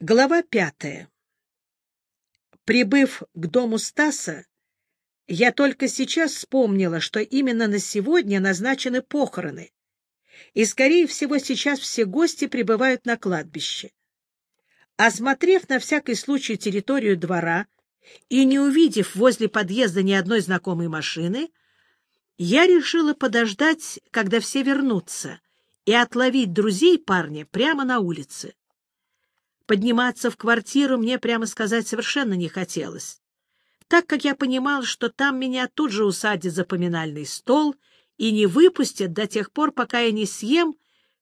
Глава пятая. Прибыв к дому Стаса, я только сейчас вспомнила, что именно на сегодня назначены похороны, и, скорее всего, сейчас все гости прибывают на кладбище. Осмотрев на всякий случай территорию двора и не увидев возле подъезда ни одной знакомой машины, я решила подождать, когда все вернутся, и отловить друзей парня прямо на улице. Подниматься в квартиру мне, прямо сказать, совершенно не хотелось, так как я понимал, что там меня тут же усадят за поминальный стол и не выпустят до тех пор, пока я не съем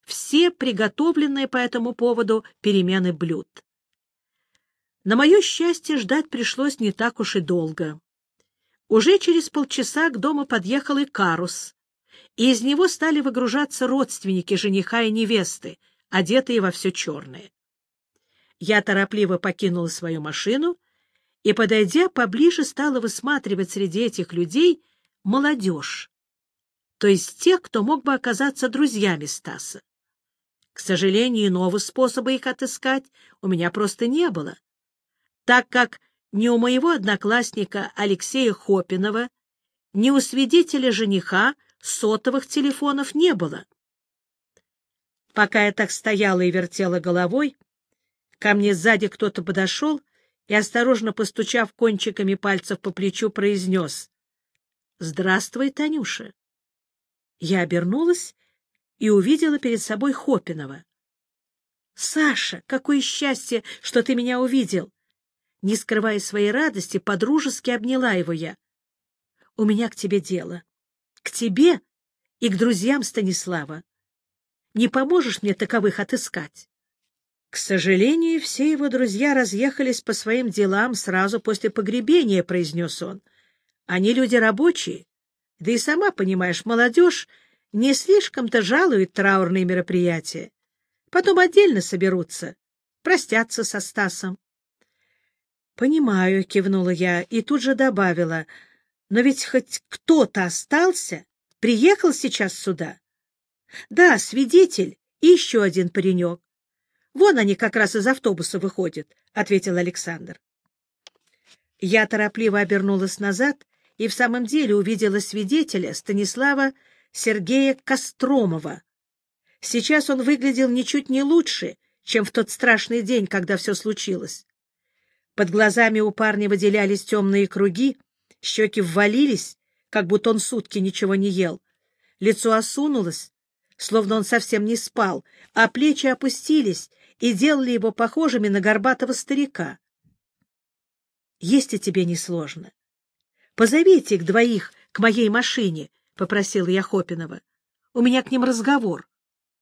все приготовленные по этому поводу перемены блюд. На мое счастье, ждать пришлось не так уж и долго. Уже через полчаса к дому подъехал и карус, и из него стали выгружаться родственники жениха и невесты, одетые во все черное. Я торопливо покинула свою машину и, подойдя поближе, стала высматривать среди этих людей молодежь, то есть тех, кто мог бы оказаться друзьями Стаса. К сожалению, иного способа их отыскать у меня просто не было, так как ни у моего одноклассника Алексея Хопинова, ни у свидетеля жениха сотовых телефонов не было. Пока я так стояла и вертела головой, Ко мне сзади кто-то подошел и, осторожно постучав кончиками пальцев по плечу, произнес «Здравствуй, Танюша». Я обернулась и увидела перед собой Хопинова. «Саша, какое счастье, что ты меня увидел!» Не скрывая своей радости, подружески обняла его я. «У меня к тебе дело. К тебе и к друзьям Станислава. Не поможешь мне таковых отыскать?» К сожалению, все его друзья разъехались по своим делам сразу после погребения, — произнес он. Они люди рабочие, да и сама, понимаешь, молодежь не слишком-то жалует траурные мероприятия. Потом отдельно соберутся, простятся со Стасом. — Понимаю, — кивнула я и тут же добавила, — но ведь хоть кто-то остался, приехал сейчас сюда. Да, свидетель и еще один паренек. Вон они как раз из автобуса выходят, — ответил Александр. Я торопливо обернулась назад и в самом деле увидела свидетеля Станислава Сергея Костромова. Сейчас он выглядел ничуть не лучше, чем в тот страшный день, когда все случилось. Под глазами у парня выделялись темные круги, щеки ввалились, как будто он сутки ничего не ел. Лицо осунулось, словно он совсем не спал, а плечи опустились, и делали его похожими на горбатого старика. — Если тебе не сложно, позови этих двоих к моей машине, — попросил я Хопинова. — У меня к ним разговор.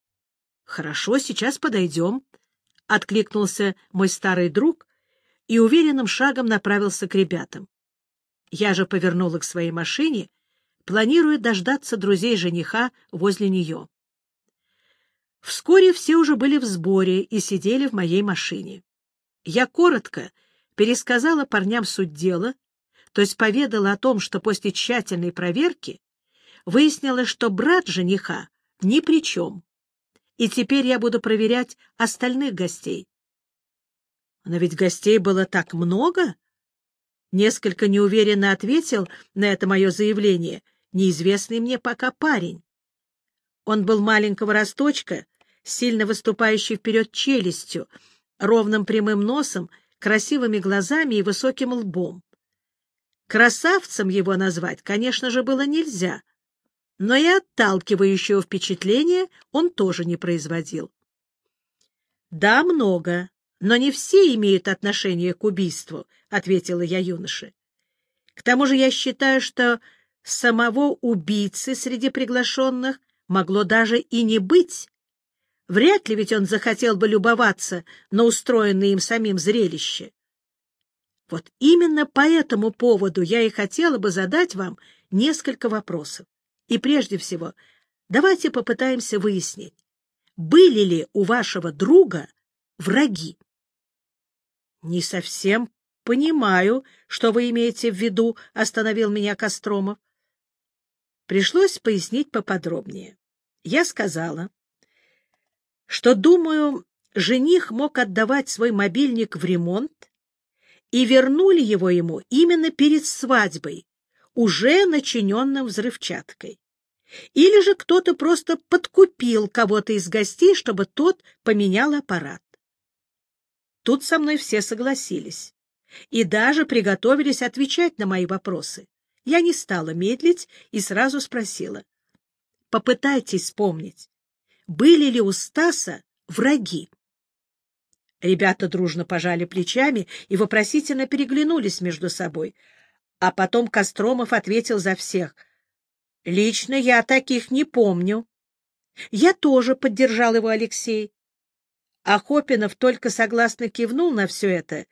— Хорошо, сейчас подойдем, — откликнулся мой старый друг и уверенным шагом направился к ребятам. Я же повернула к своей машине, планируя дождаться друзей жениха возле нее. Вскоре все уже были в сборе и сидели в моей машине. Я коротко пересказала парням суть дела, то есть поведала о том, что после тщательной проверки выяснилось, что брат жениха ни при чем, и теперь я буду проверять остальных гостей. Но ведь гостей было так много. Несколько неуверенно ответил на это мое заявление неизвестный мне пока парень. Он был маленького росточка, сильно выступающий вперед челюстью, ровным прямым носом, красивыми глазами и высоким лбом. Красавцем его назвать, конечно же, было нельзя, но и отталкивающего впечатления он тоже не производил. «Да, много, но не все имеют отношение к убийству», — ответила я юноше. «К тому же я считаю, что самого убийцы среди приглашенных могло даже и не быть. Вряд ли ведь он захотел бы любоваться на устроенное им самим зрелище. Вот именно по этому поводу я и хотела бы задать вам несколько вопросов. И прежде всего, давайте попытаемся выяснить, были ли у вашего друга враги? — Не совсем понимаю, что вы имеете в виду, — остановил меня Костромов. Пришлось пояснить поподробнее. Я сказала, что, думаю, жених мог отдавать свой мобильник в ремонт, и вернули его ему именно перед свадьбой, уже начиненным взрывчаткой. Или же кто-то просто подкупил кого-то из гостей, чтобы тот поменял аппарат. Тут со мной все согласились и даже приготовились отвечать на мои вопросы. Я не стала медлить и сразу спросила. Попытайтесь вспомнить, были ли у Стаса враги? Ребята дружно пожали плечами и вопросительно переглянулись между собой. А потом Костромов ответил за всех. — Лично я таких не помню. Я тоже поддержал его Алексей. Охопинов только согласно кивнул на все это,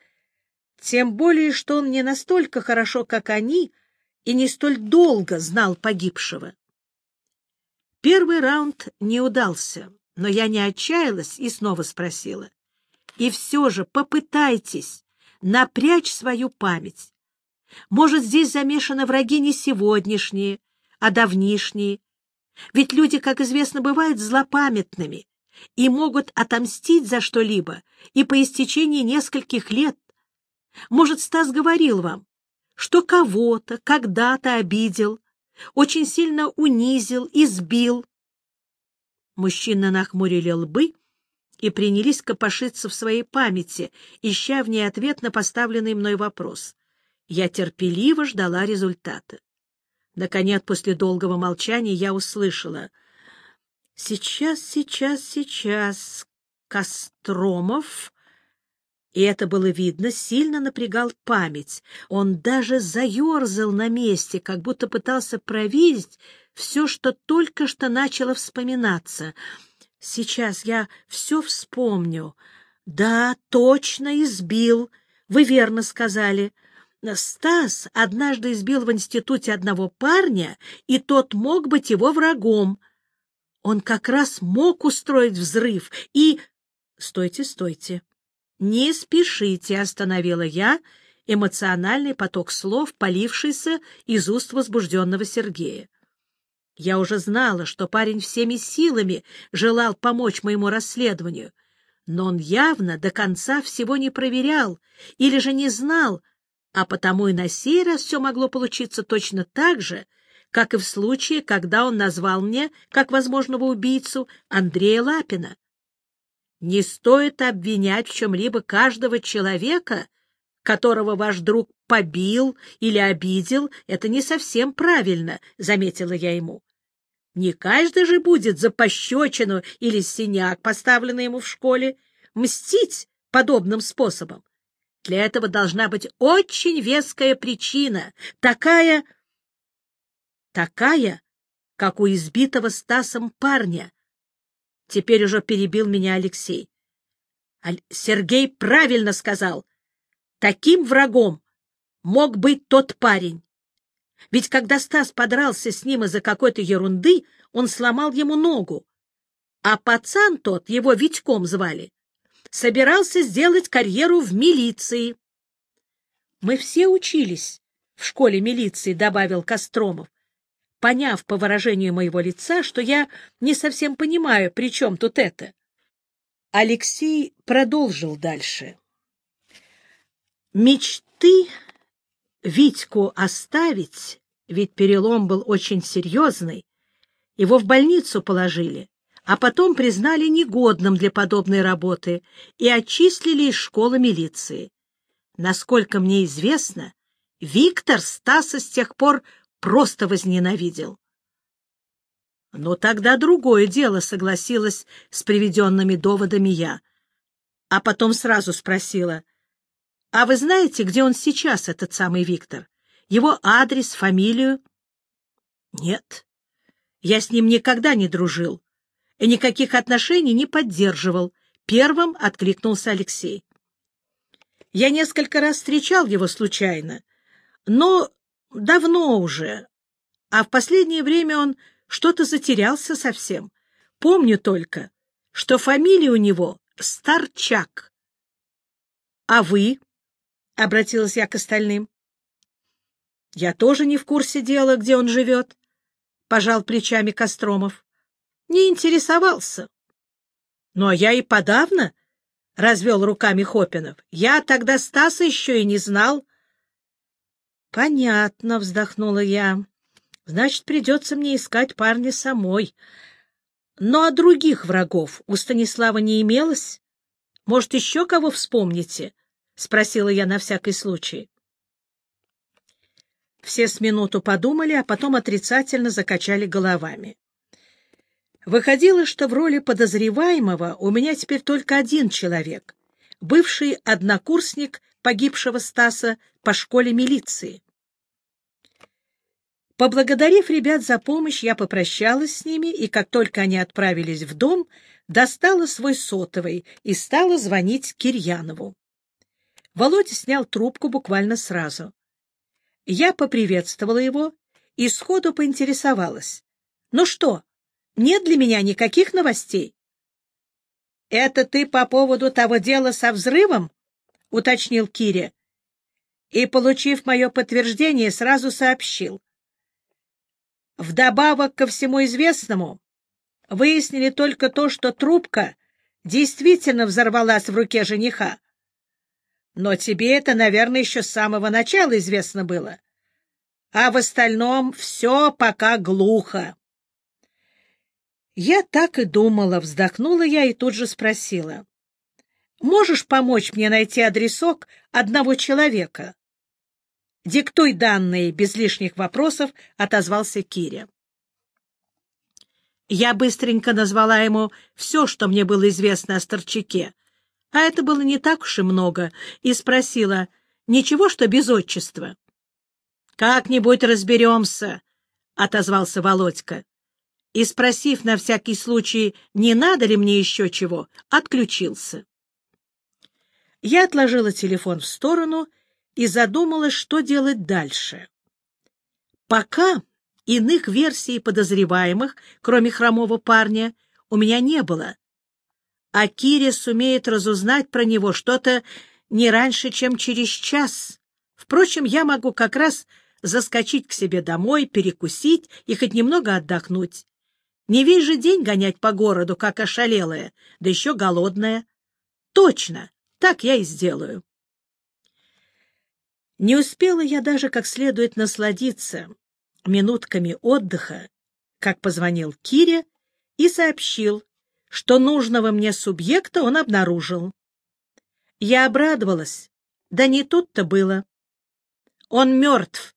тем более, что он не настолько хорошо, как они, и не столь долго знал погибшего. Первый раунд не удался, но я не отчаялась и снова спросила. И все же попытайтесь напрячь свою память. Может, здесь замешаны враги не сегодняшние, а давнишние. Ведь люди, как известно, бывают злопамятными и могут отомстить за что-либо и по истечении нескольких лет. Может, Стас говорил вам, что кого-то когда-то обидел, очень сильно унизил, избил. Мужчины нахмурили лбы и принялись копошиться в своей памяти, ища в ней ответ на поставленный мной вопрос. Я терпеливо ждала результата. Наконец, после долгого молчания, я услышала. «Сейчас, сейчас, сейчас. Костромов...» И это было видно, сильно напрягал память. Он даже заерзал на месте, как будто пытался проверить все, что только что начало вспоминаться — Сейчас я все вспомню. Да, точно избил. Вы верно сказали. Стас однажды избил в институте одного парня, и тот мог быть его врагом. Он как раз мог устроить взрыв и... Стойте, стойте. Не спешите, остановила я эмоциональный поток слов, полившийся из уст возбужденного Сергея. Я уже знала, что парень всеми силами желал помочь моему расследованию, но он явно до конца всего не проверял или же не знал, а потому и на сей раз все могло получиться точно так же, как и в случае, когда он назвал мне, как возможного убийцу, Андрея Лапина. Не стоит обвинять в чем-либо каждого человека, которого ваш друг побил или обидел, это не совсем правильно, — заметила я ему. Не каждый же будет за пощечину или синяк, поставленный ему в школе, мстить подобным способом. Для этого должна быть очень веская причина, такая... такая, как у избитого Стасом парня. Теперь уже перебил меня Алексей. Сергей правильно сказал. Таким врагом мог быть тот парень. Ведь когда Стас подрался с ним из-за какой-то ерунды, он сломал ему ногу. А пацан тот, его Витьком звали, собирался сделать карьеру в милиции. Мы все учились в школе милиции, — добавил Костромов, поняв по выражению моего лица, что я не совсем понимаю, при чем тут это. Алексей продолжил дальше. Мечты Витьку оставить, ведь перелом был очень серьезный, его в больницу положили, а потом признали негодным для подобной работы и отчислили из школы милиции. Насколько мне известно, Виктор Стаса с тех пор просто возненавидел. Но тогда другое дело, согласилась с приведенными доводами я. А потом сразу спросила, а вы знаете, где он сейчас, этот самый Виктор? Его адрес, фамилию? Нет. Я с ним никогда не дружил и никаких отношений не поддерживал. Первым откликнулся Алексей. Я несколько раз встречал его случайно, но давно уже, а в последнее время он что-то затерялся совсем. Помню только, что фамилия у него Старчак. А вы? — обратилась я к остальным. — Я тоже не в курсе дела, где он живет, — пожал плечами Костромов. — Не интересовался. — Ну, а я и подавно, развел руками Хопинов. Я тогда Стаса еще и не знал. Понятно, вздохнула я. Значит, придется мне искать парня самой. Но а других врагов у Станислава не имелось? Может, еще кого вспомните? — спросила я на всякий случай. Все с минуту подумали, а потом отрицательно закачали головами. Выходило, что в роли подозреваемого у меня теперь только один человек, бывший однокурсник погибшего Стаса по школе милиции. Поблагодарив ребят за помощь, я попрощалась с ними, и как только они отправились в дом, достала свой сотовый и стала звонить Кирьянову. Володя снял трубку буквально сразу. Я поприветствовала его и сходу поинтересовалась. — Ну что, нет для меня никаких новостей? — Это ты по поводу того дела со взрывом? — уточнил Киря. И, получив мое подтверждение, сразу сообщил. Вдобавок ко всему известному, выяснили только то, что трубка действительно взорвалась в руке жениха. Но тебе это, наверное, еще с самого начала известно было. А в остальном все пока глухо. Я так и думала, вздохнула я и тут же спросила. Можешь помочь мне найти адресок одного человека? «Диктуй данные», — без лишних вопросов отозвался Киря. Я быстренько назвала ему все, что мне было известно о Старчаке, а это было не так уж и много, и спросила, «Ничего, что без отчества?» «Как-нибудь разберемся», — отозвался Володька. И, спросив на всякий случай, не надо ли мне еще чего, отключился. Я отложила телефон в сторону и задумалась, что делать дальше. Пока иных версий подозреваемых, кроме хромого парня, у меня не было. А Кире сумеет разузнать про него что-то не раньше, чем через час. Впрочем, я могу как раз заскочить к себе домой, перекусить и хоть немного отдохнуть. Не весь же день гонять по городу, как ошалелая, да еще голодная. Точно, так я и сделаю. Не успела я даже как следует насладиться минутками отдыха, как позвонил Кире и сообщил, что нужного мне субъекта он обнаружил. Я обрадовалась, да не тут-то было. Он мертв.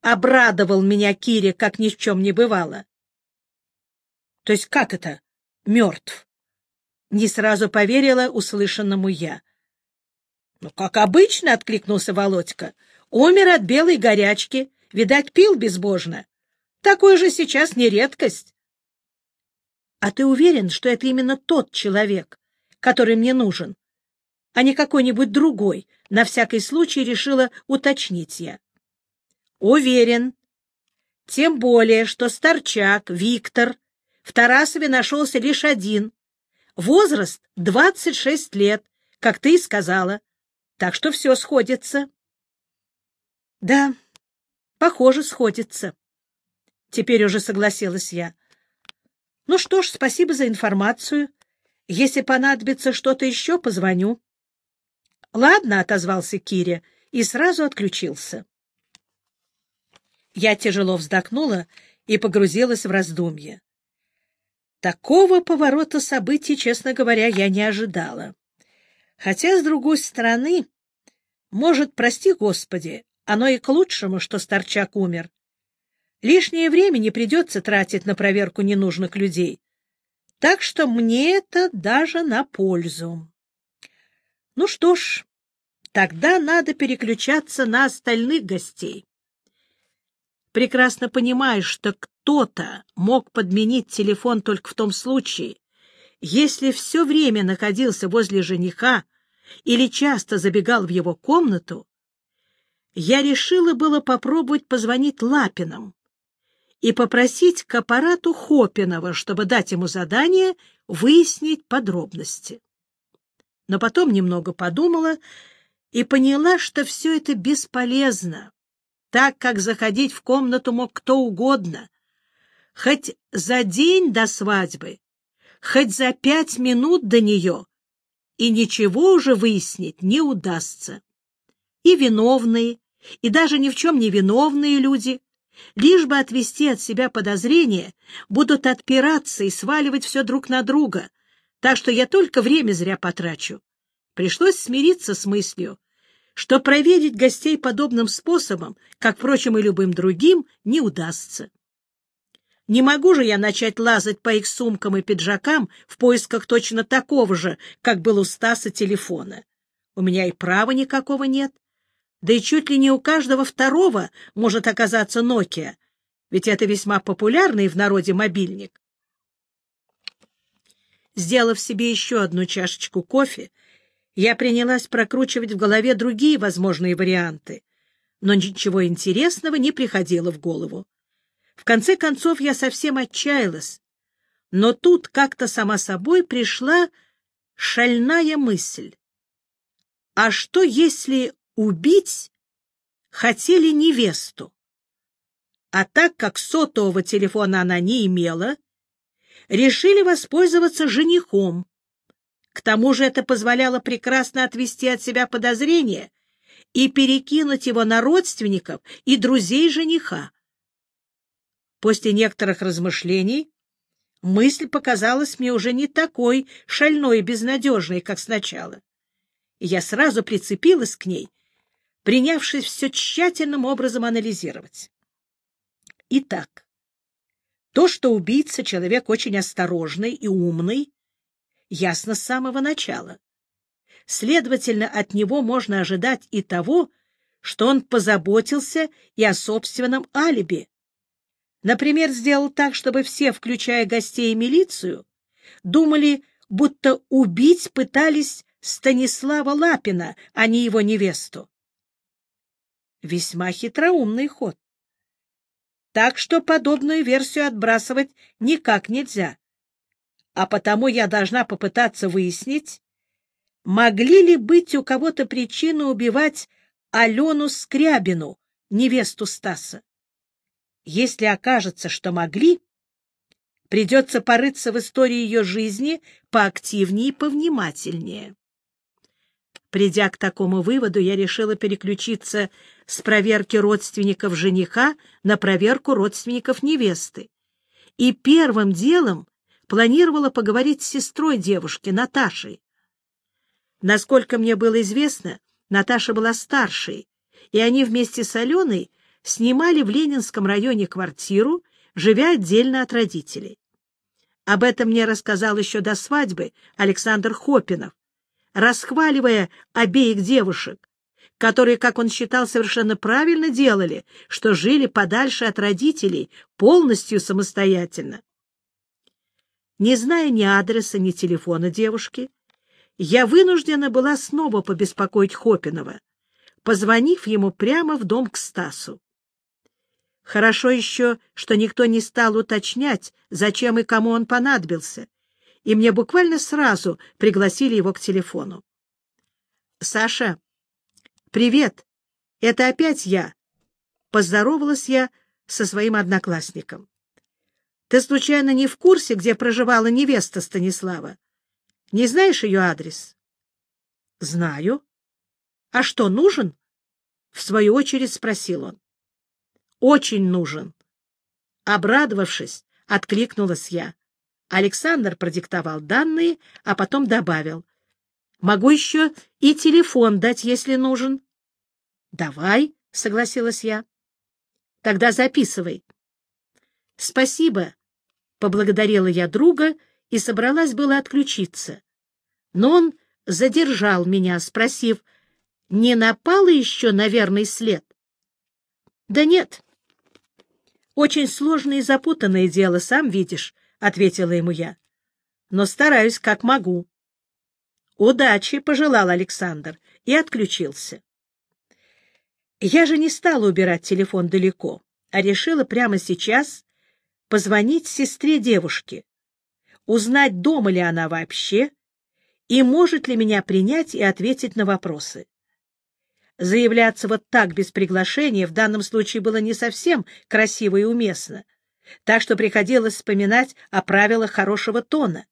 Обрадовал меня Кире, как ни в чем не бывало. То есть как это мертв? Не сразу поверила услышанному я. Ну, как обычно, — откликнулся Володька. Умер от белой горячки. Видать, пил безбожно. Такое же сейчас не редкость. А ты уверен, что это именно тот человек, который мне нужен, а не какой-нибудь другой? На всякий случай решила уточнить я. Уверен. Тем более, что Старчак, Виктор, в Тарасове нашелся лишь один. Возраст — двадцать шесть лет, как ты и сказала так что все сходится. — Да, похоже, сходится. Теперь уже согласилась я. — Ну что ж, спасибо за информацию. Если понадобится что-то еще, позвоню. — Ладно, — отозвался Киря и сразу отключился. Я тяжело вздохнула и погрузилась в раздумье. Такого поворота событий, честно говоря, я не ожидала. Хотя, с другой стороны, может, прости Господи, оно и к лучшему, что Старчак умер. Лишнее время не придется тратить на проверку ненужных людей. Так что мне это даже на пользу. Ну что ж, тогда надо переключаться на остальных гостей. Прекрасно понимаешь, что кто-то мог подменить телефон только в том случае, если все время находился возле жениха или часто забегал в его комнату, я решила было попробовать позвонить Лапинам и попросить к аппарату Хопинова, чтобы дать ему задание выяснить подробности. Но потом немного подумала и поняла, что все это бесполезно, так как заходить в комнату мог кто угодно, хоть за день до свадьбы хоть за пять минут до нее, и ничего уже выяснить не удастся. И виновные, и даже ни в чем не виновные люди, лишь бы отвести от себя подозрения, будут отпираться и сваливать все друг на друга, так что я только время зря потрачу. Пришлось смириться с мыслью, что проверить гостей подобным способом, как, впрочем, и любым другим, не удастся. Не могу же я начать лазать по их сумкам и пиджакам в поисках точно такого же, как был у Стаса телефона. У меня и права никакого нет. Да и чуть ли не у каждого второго может оказаться Nokia, ведь это весьма популярный в народе мобильник. Сделав себе еще одну чашечку кофе, я принялась прокручивать в голове другие возможные варианты, но ничего интересного не приходило в голову. В конце концов, я совсем отчаялась. Но тут как-то сама собой пришла шальная мысль. А что, если убить хотели невесту? А так как сотового телефона она не имела, решили воспользоваться женихом. К тому же это позволяло прекрасно отвести от себя подозрения и перекинуть его на родственников и друзей жениха. После некоторых размышлений мысль показалась мне уже не такой шальной и безнадежной, как сначала. И я сразу прицепилась к ней, принявшись все тщательным образом анализировать. Итак, то, что убийца — человек очень осторожный и умный, ясно с самого начала. Следовательно, от него можно ожидать и того, что он позаботился и о собственном алиби, Например, сделал так, чтобы все, включая гостей и милицию, думали, будто убить пытались Станислава Лапина, а не его невесту. Весьма хитроумный ход. Так что подобную версию отбрасывать никак нельзя. А потому я должна попытаться выяснить, могли ли быть у кого-то причины убивать Алену Скрябину, невесту Стаса. Если окажется, что могли, придется порыться в истории ее жизни поактивнее и повнимательнее. Придя к такому выводу, я решила переключиться с проверки родственников жениха на проверку родственников невесты. И первым делом планировала поговорить с сестрой девушки, Наташей. Насколько мне было известно, Наташа была старшей, и они вместе с Аленой снимали в Ленинском районе квартиру, живя отдельно от родителей. Об этом мне рассказал еще до свадьбы Александр Хопинов, расхваливая обеих девушек, которые, как он считал, совершенно правильно делали, что жили подальше от родителей, полностью самостоятельно. Не зная ни адреса, ни телефона девушки, я вынуждена была снова побеспокоить Хопинова, позвонив ему прямо в дом к Стасу. Хорошо еще, что никто не стал уточнять, зачем и кому он понадобился, и мне буквально сразу пригласили его к телефону. — Саша, привет, это опять я. Поздоровалась я со своим одноклассником. Ты случайно не в курсе, где проживала невеста Станислава? Не знаешь ее адрес? — Знаю. — А что, нужен? — в свою очередь спросил он очень нужен. Обрадовавшись, откликнулась я. Александр продиктовал данные, а потом добавил. Могу еще и телефон дать, если нужен. Давай, согласилась я. Тогда записывай. Спасибо, поблагодарила я друга и собралась было отключиться. Но он задержал меня, спросив, не напало еще на верный след? Да нет, очень сложное и запутанное дело, сам видишь, — ответила ему я. — Но стараюсь, как могу. — Удачи, — пожелал Александр и отключился. Я же не стала убирать телефон далеко, а решила прямо сейчас позвонить сестре девушки, узнать, дома ли она вообще, и может ли меня принять и ответить на вопросы. Заявляться вот так без приглашения в данном случае было не совсем красиво и уместно, так что приходилось вспоминать о правилах хорошего тона.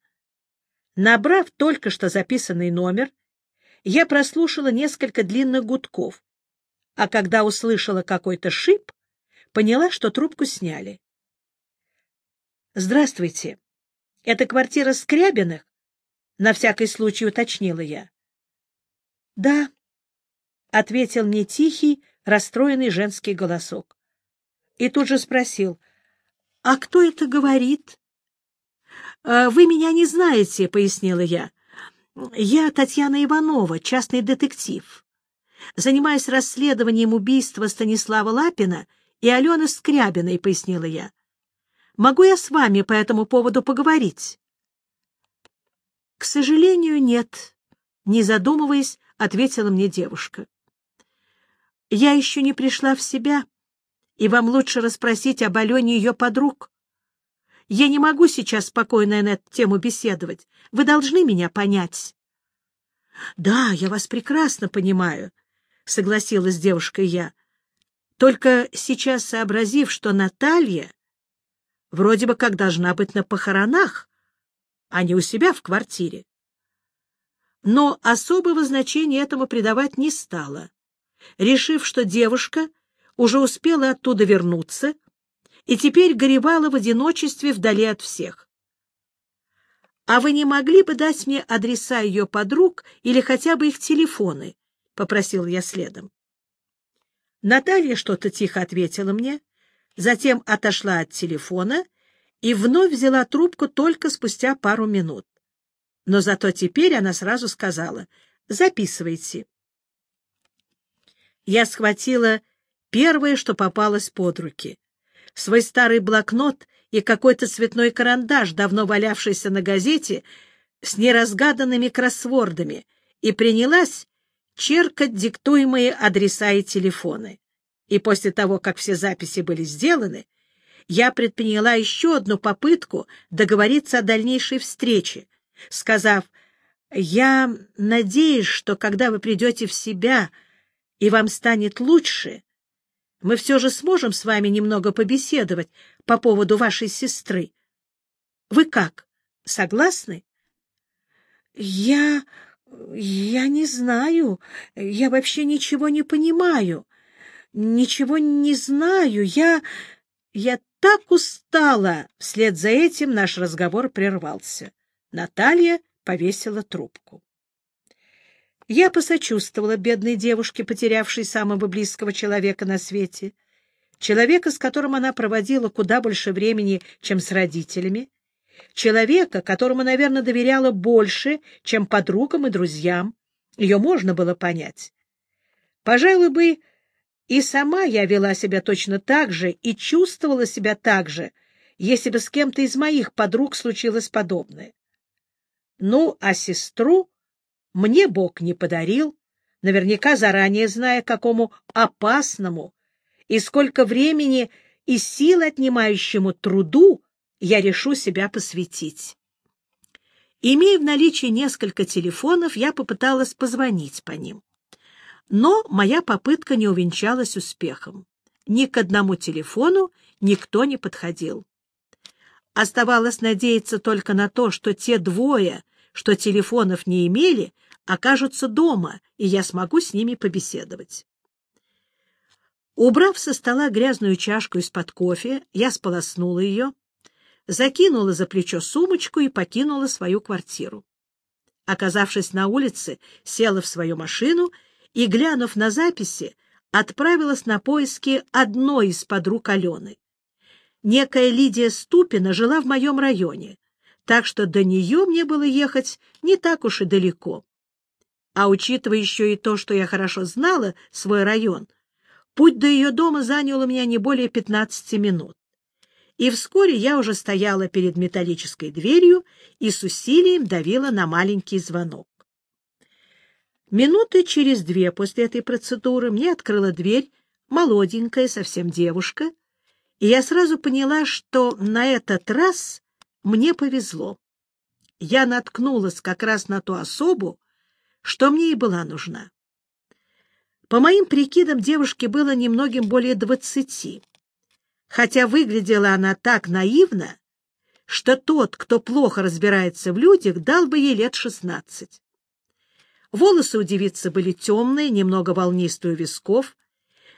Набрав только что записанный номер, я прослушала несколько длинных гудков, а когда услышала какой-то шип, поняла, что трубку сняли. «Здравствуйте. Это квартира Скрябиных?» — на всякий случай уточнила я. «Да», — ответил мне тихий, расстроенный женский голосок. И тут же спросил, «А кто это говорит?» «А «Вы меня не знаете», — пояснила я. «Я Татьяна Иванова, частный детектив. Занимаюсь расследованием убийства Станислава Лапина и Алены Скрябиной», — пояснила я. «Могу я с вами по этому поводу поговорить?» «К сожалению, нет», — не задумываясь, ответила мне девушка. «Я еще не пришла в себя, и вам лучше расспросить об Алене ее подруг. Я не могу сейчас спокойно на эту тему беседовать. Вы должны меня понять. — Да, я вас прекрасно понимаю, — согласилась девушка я. Только сейчас сообразив, что Наталья вроде бы как должна быть на похоронах, а не у себя в квартире. Но особого значения этому придавать не стала, решив, что девушка уже успела оттуда вернуться и теперь горевала в одиночестве вдали от всех. «А вы не могли бы дать мне адреса ее подруг или хотя бы их телефоны?» — попросил я следом. Наталья что-то тихо ответила мне, затем отошла от телефона и вновь взяла трубку только спустя пару минут. Но зато теперь она сразу сказала «Записывайте». Я схватила первое, что попалось под руки свой старый блокнот и какой-то цветной карандаш, давно валявшийся на газете, с неразгаданными кроссвордами, и принялась черкать диктуемые адреса и телефоны. И после того, как все записи были сделаны, я предприняла еще одну попытку договориться о дальнейшей встрече, сказав, «Я надеюсь, что когда вы придете в себя и вам станет лучше, мы все же сможем с вами немного побеседовать по поводу вашей сестры. Вы как, согласны? Я... я не знаю. Я вообще ничего не понимаю. Ничего не знаю. Я... я так устала. Вслед за этим наш разговор прервался. Наталья повесила трубку. Я посочувствовала бедной девушке, потерявшей самого близкого человека на свете, человека, с которым она проводила куда больше времени, чем с родителями, человека, которому, наверное, доверяла больше, чем подругам и друзьям. Ее можно было понять. Пожалуй бы, и сама я вела себя точно так же и чувствовала себя так же, если бы с кем-то из моих подруг случилось подобное. Ну, а сестру мне Бог не подарил, наверняка заранее зная, какому опасному и сколько времени и сил отнимающему труду я решу себя посвятить. Имея в наличии несколько телефонов, я попыталась позвонить по ним. Но моя попытка не увенчалась успехом. Ни к одному телефону никто не подходил. Оставалось надеяться только на то, что те двое, что телефонов не имели, окажутся дома, и я смогу с ними побеседовать. Убрав со стола грязную чашку из-под кофе, я сполоснула ее, закинула за плечо сумочку и покинула свою квартиру. Оказавшись на улице, села в свою машину и, глянув на записи, отправилась на поиски одной из подруг Алены. Некая Лидия Ступина жила в моем районе, так что до нее мне было ехать не так уж и далеко. А учитывая еще и то, что я хорошо знала свой район, путь до ее дома занял у меня не более 15 минут. И вскоре я уже стояла перед металлической дверью и с усилием давила на маленький звонок. Минуты через две после этой процедуры мне открыла дверь молоденькая совсем девушка, и я сразу поняла, что на этот раз мне повезло. Я наткнулась как раз на ту особу, что мне и была нужна. По моим прикидам, девушке было немногим более двадцати, хотя выглядела она так наивно, что тот, кто плохо разбирается в людях, дал бы ей лет шестнадцать. Волосы у девицы были темные, немного волнистые у висков.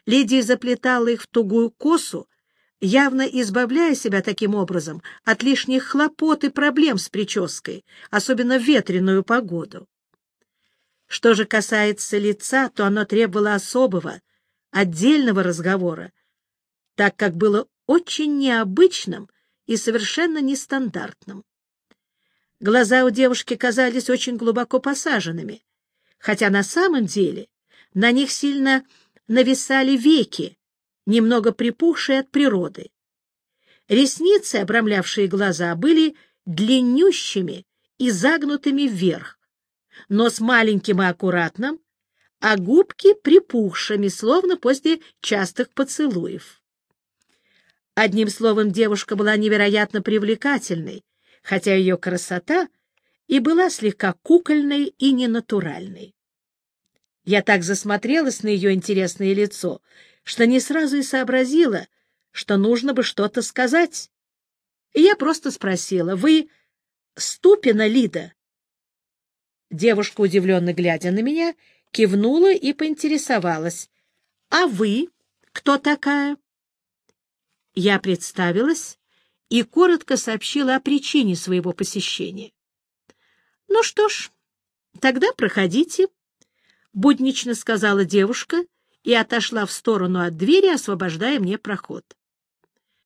Лидия заплетала их в тугую косу, явно избавляя себя таким образом от лишних хлопот и проблем с прической, особенно в ветреную погоду. Что же касается лица, то оно требовало особого, отдельного разговора, так как было очень необычным и совершенно нестандартным. Глаза у девушки казались очень глубоко посаженными, хотя на самом деле на них сильно нависали веки, немного припухшие от природы. Ресницы, обрамлявшие глаза, были длиннющими и загнутыми вверх, нос маленьким и аккуратным, а губки припухшими, словно после частых поцелуев. Одним словом, девушка была невероятно привлекательной, хотя ее красота и была слегка кукольной и ненатуральной. Я так засмотрелась на ее интересное лицо, что не сразу и сообразила, что нужно бы что-то сказать. И я просто спросила, «Вы Ступина Лида?» Девушка, удивленно глядя на меня, кивнула и поинтересовалась, «А вы кто такая?» Я представилась и коротко сообщила о причине своего посещения. — Ну что ж, тогда проходите, — буднично сказала девушка и отошла в сторону от двери, освобождая мне проход.